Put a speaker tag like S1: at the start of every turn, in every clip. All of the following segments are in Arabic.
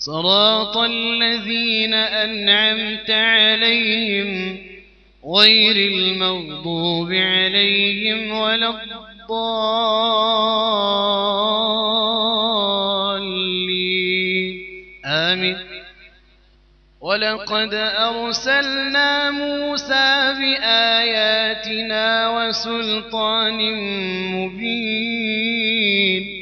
S1: صراط الذين أنعمت عليهم غير المغضوب عليهم ولا الضالين. آمين. ولقد أرسلنا موسى بآياتنا وسلطان مبين.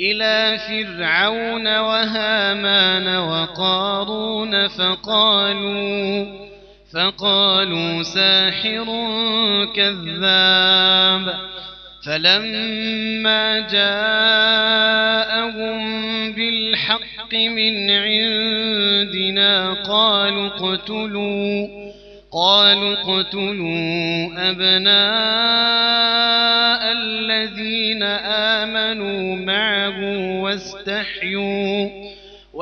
S1: إلى فرعون وهامان وقارون فقالوا فقالوا ساحر كذاب. فلما جاءهم بالحق من عندنا قالوا اقتلوا قالوا اقتلوا أبناء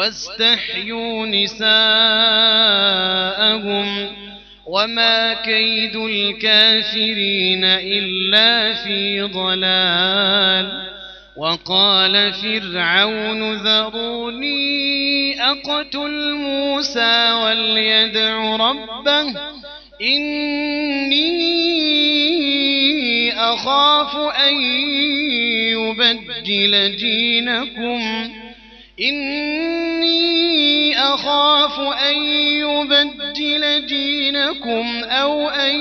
S1: واستحيوا نساءهم وما كيد الكافرين إلا في ضلال وقال فرعون ذروني أقتل موسى وليدع ربه إني أخاف أن يبدل دينكم إني أخاف أن يبدل دينكم أو أن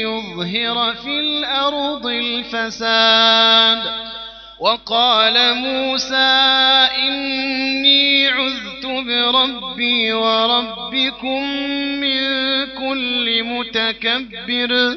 S1: يظهر في الأرض الفساد. وقال موسى إني عذت بربي وربكم من كل متكبر.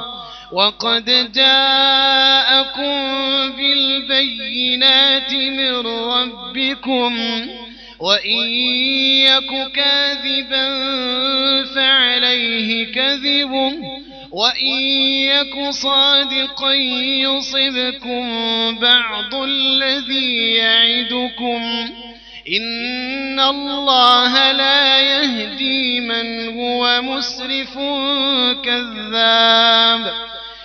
S1: وقد جاءكم بالبينات من ربكم وإن يك كاذبا فعليه كذبه وإن يك صادقا يصبكم بعض الذي يعدكم إن الله لا يهدي من هو مسرف كذاب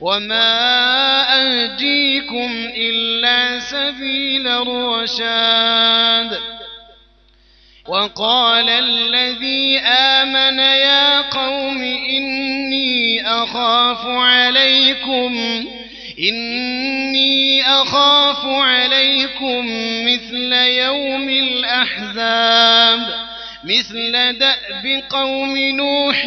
S1: وما أهديكم إلا سبيل الرشاد وقال الذي آمن يا قوم إني أخاف عليكم إني أخاف عليكم مثل يوم الأحزاب مثل دأب قوم نوح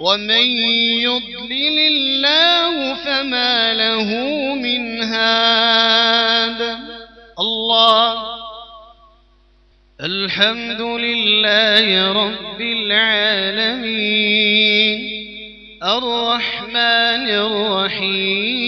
S1: ومن يضلل الله فما له من هاد. الله. الحمد لله رب العالمين. الرحمن الرحيم.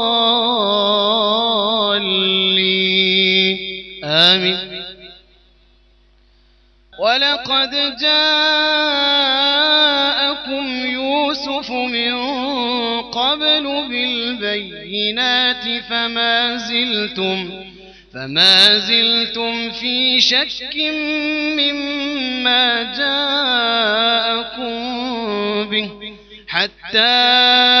S1: آمين ولقد جاءكم يوسف من قبل بالبينات فما زلتم فما زلتم في شك مما جاءكم به حتى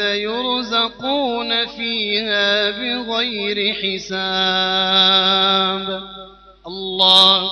S1: يرزقون فيها بغير حساب. الله